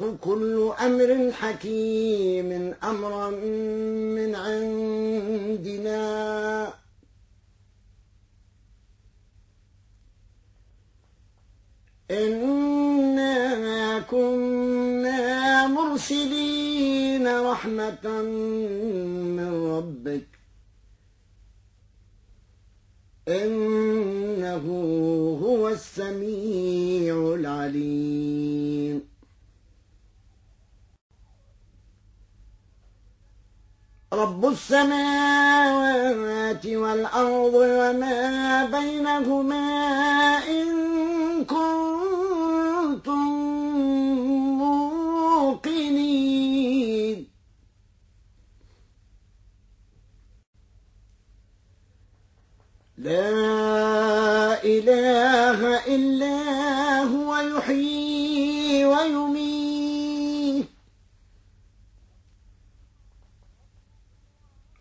يفرق كل أمر حكيم أمرا من عندنا. إنا كنا مرسلين رحمة من ربك. إنه هو السميع العليم. رب السماوات والأرض وما بينهما إن كنتم موقنين. لا إله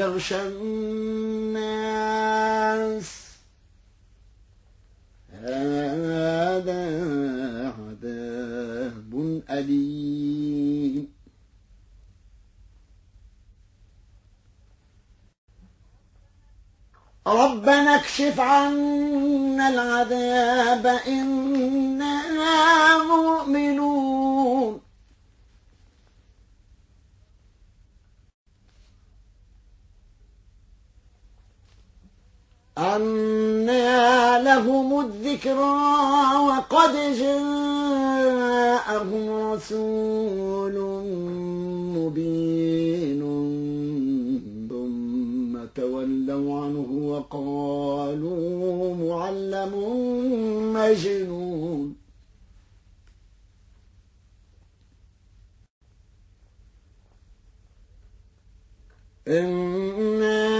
يغشى الناس. هذا عذاب أليم. ربنا اكشف عنا العذاب إنا الذكرى وقد جاءهم رسول مبين. ثم تولوا عنه وقالوا معلم مجنون. إنا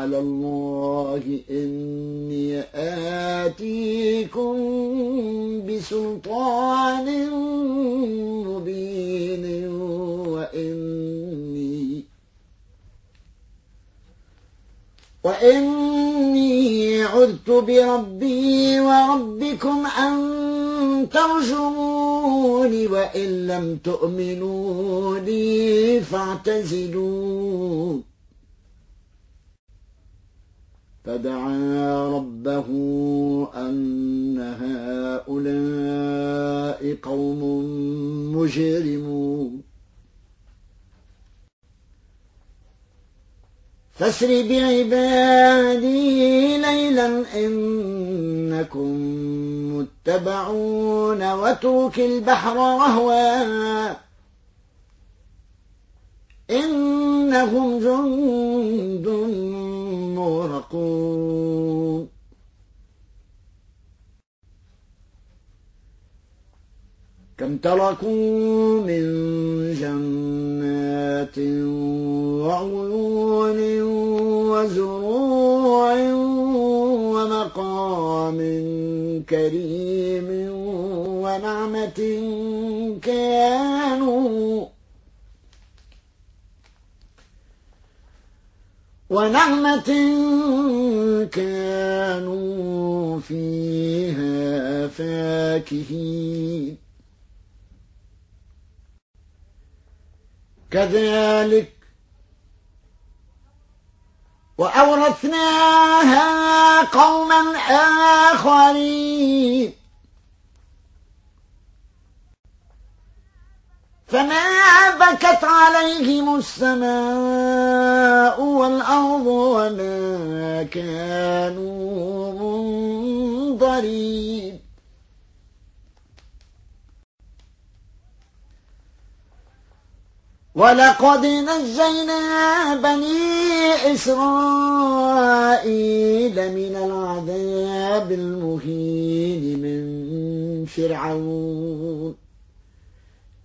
على الله إني آتيكم بسلطان مبين وإني وإني عذت بربي وربكم أن ترجموني وإن لم تؤمنوا لي فاعتزلون فدعا ربه أن هؤلاء قوم مجرمون. فاسر بعبادي ليلا إنكم متبعون واترك البحر رهوا. إنهم جند مورقون كم تركوا من جنات وعيون وزروع ومقام كريم ونعمة كانوا ونعمة كانوا فيها فاكهين. كذلك وأورثناها قوما آخرين. فما بكت عليهم السماء والأرض وما كانوا منظرين. ولقد نجينا بني إسرائيل من العذاب المهين من فرعون.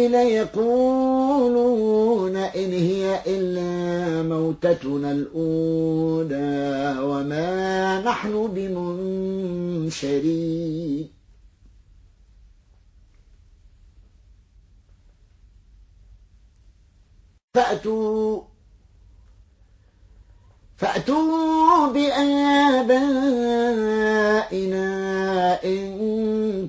هؤلاء ليقولون إن هي إلا موتتنا الأولى وما نحن بمنشرين. فأتوا فأتوا بآبائنا إن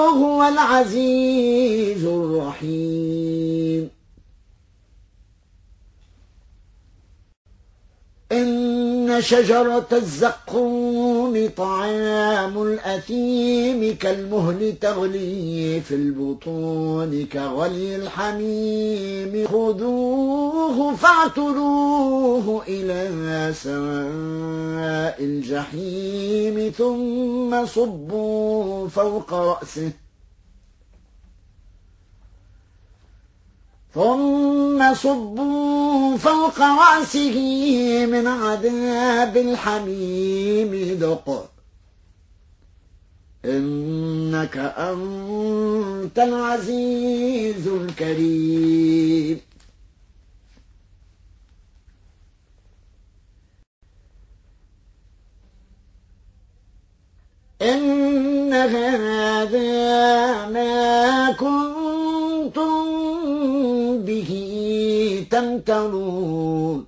هو العزيز الرحيم. إن شجرة الزقوم طعام الأثيم كالمهل تغلي في البطون كغلي الحميم. خذوه فاعتلوه إلى سواء الجحيم ثم صبوا فوق رأسه. ثم صبوا فوق رأسه من عذاب الحميم. ذق إنك أنت العزيز الكريم. إن هذا ما تمترون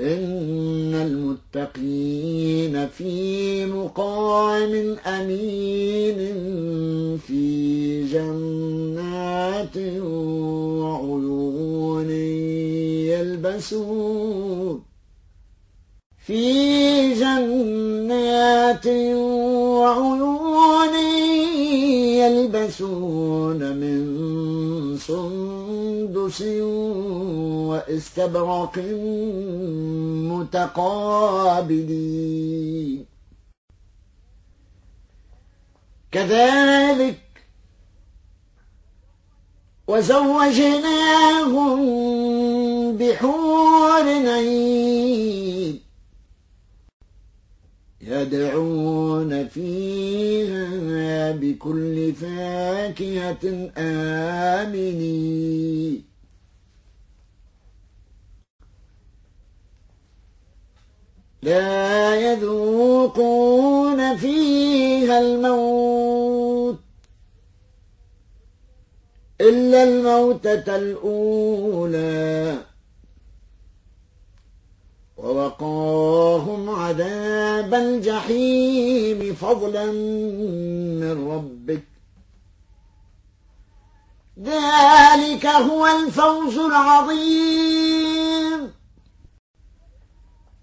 إن المتقين في مقام أمين في جنات وعيون يلبسون. في جنات سندس واستبرق متقابلين. كذلك وزوجناهم بحور عين يدعون فيها بكل فاكهة آمنين. لا يذوقون فيها الموت إلا الموتة الأولى. ووقاهم عذاب الجحيم فضلا من ربك. ذلك هو الفوز العظيم.